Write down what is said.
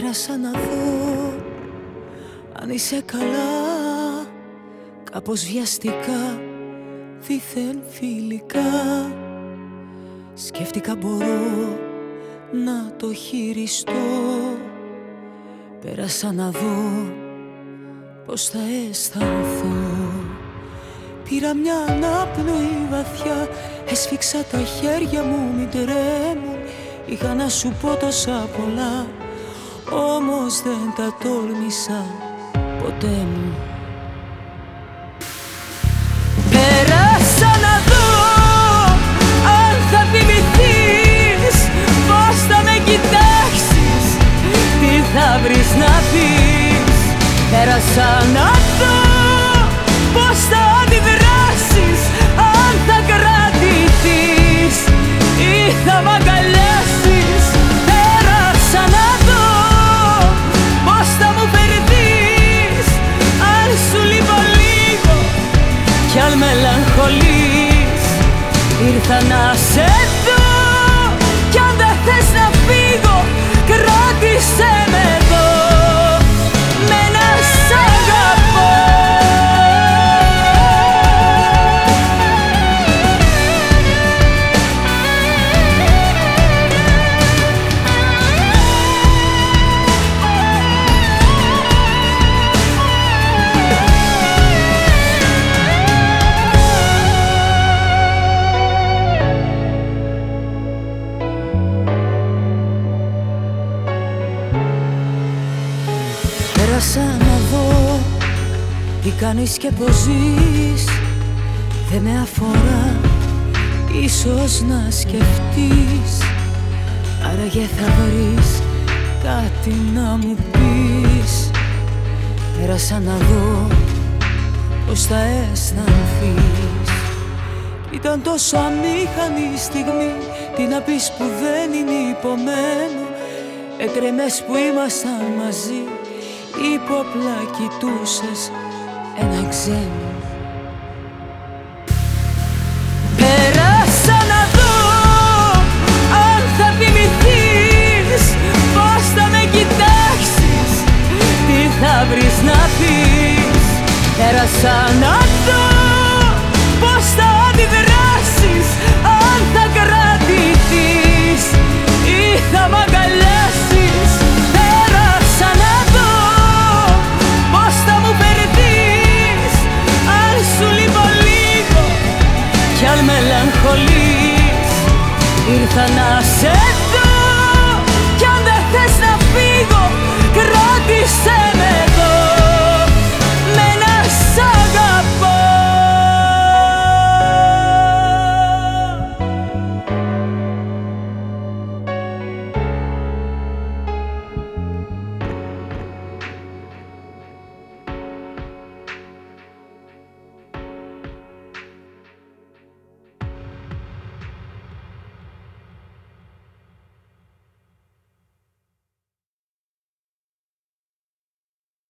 Πέρασα να δω αν είσαι καλά. Κάπως βιαστικά, δίθεν φιλικά. Σκέφτηκα μπορώ να το χειριστώ. Πέρασα να δω πως θα αισθανθώ. Πήρα μια ανάπνοη βαθιά Έσφιξα τα χέρια μου μην τρέμουν. Είχα να σου πω τόσα πολλά Όμως δεν τα τόλμησα ποτέ μου. Πέρασα να δω αν θα θυμηθείς Πώς θα με κοιτάξεις, τι θα βρεις να πεις. Πέρασα να δω πώς θα αντιδράσεις κι αν μελαγχολείς Ήρθα να σε δω. Κι αν δεν θες να Πέρασα να δω τι κάνεις και πως ζεις. Δεν με αφορά ίσως να σκεφτείς. Άραγε θα βρεις κάτι να μου πεις. Πέρασα να δω πως θα αισθανθείς. Ήταν τόσο αμήχανη η στιγμή Τι να πεις που δεν είναι υπομένο. Έτρεμες που ήμασταν μαζί Υπόπλα κοιτούσες ένα ξένο. Πέρασα να δω αν θα θυμηθείς Πώς θα με κοιτάξεις, τι θα βρεις να πεις. Πέρασα να δω 離せ